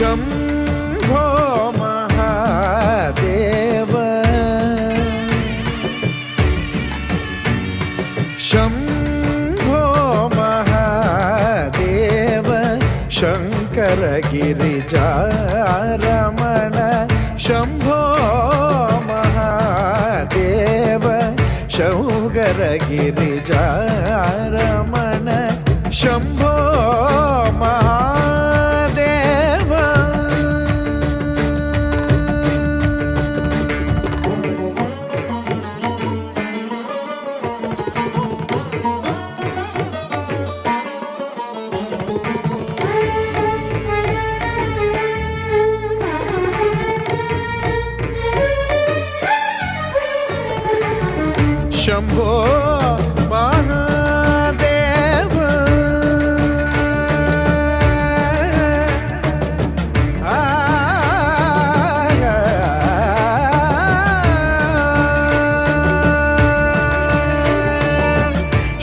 शम्भो महादेव। शम्भो महादेव शङ्करगिरिजारमण। शम्भो महादेव शङ्कर शम्भो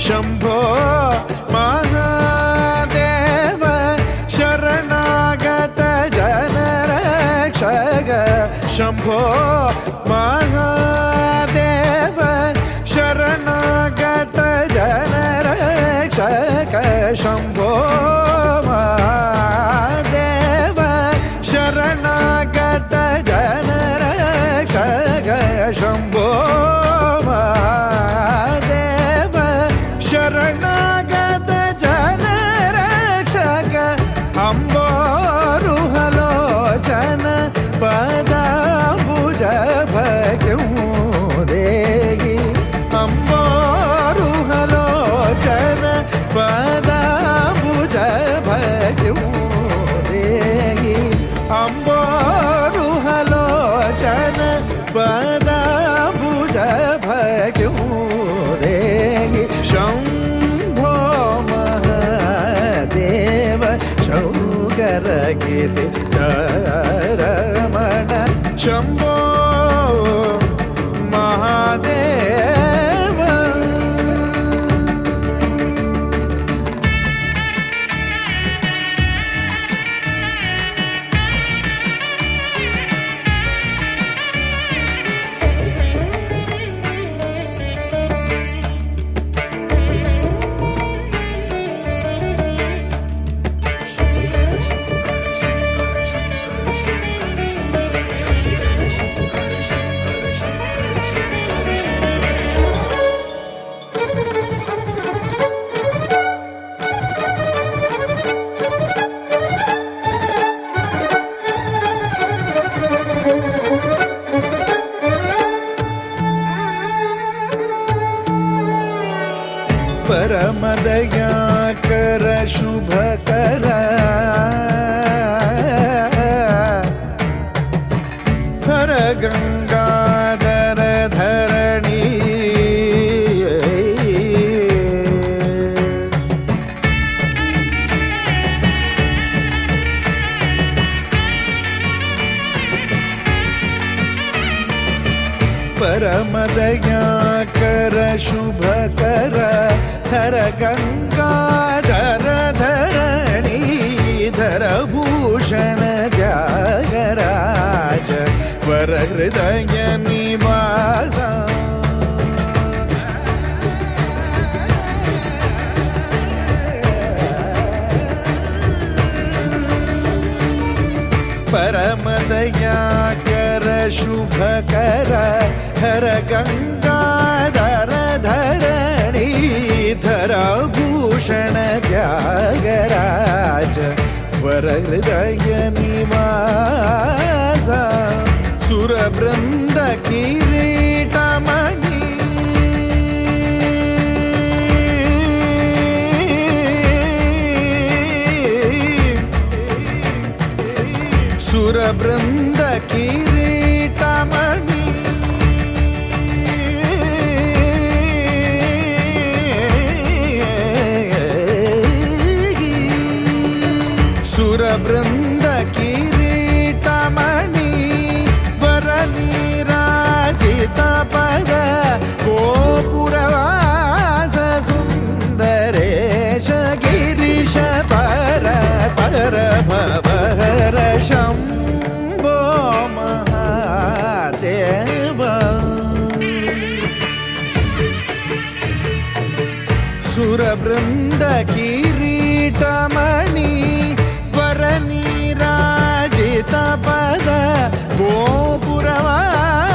शम्भो भक्तिं देहि शम्भो शौकरगिरि रमण शम्भो परमदयाकर शुभकर हर गङ्गाधर धरणी। परमदयाकर शुभकर हर गङ्गाधर धरणीधर भूषण त्यागराज वर हृदय निवास परमदयाकर शुभकर हर गङ्गाधर धरणीधर भूषण त्यागराज वर हृदय निवास सुरवृन्द किरीटमणि सुरवृन्द किरीटमणि सुरवृन्द किरीटमणि पद गोपुरवास सुन्दरेश गिरिश पर पर शम्भो सुरवृन्द किरीटमणि वरनीराजित जितपद गोपुरवास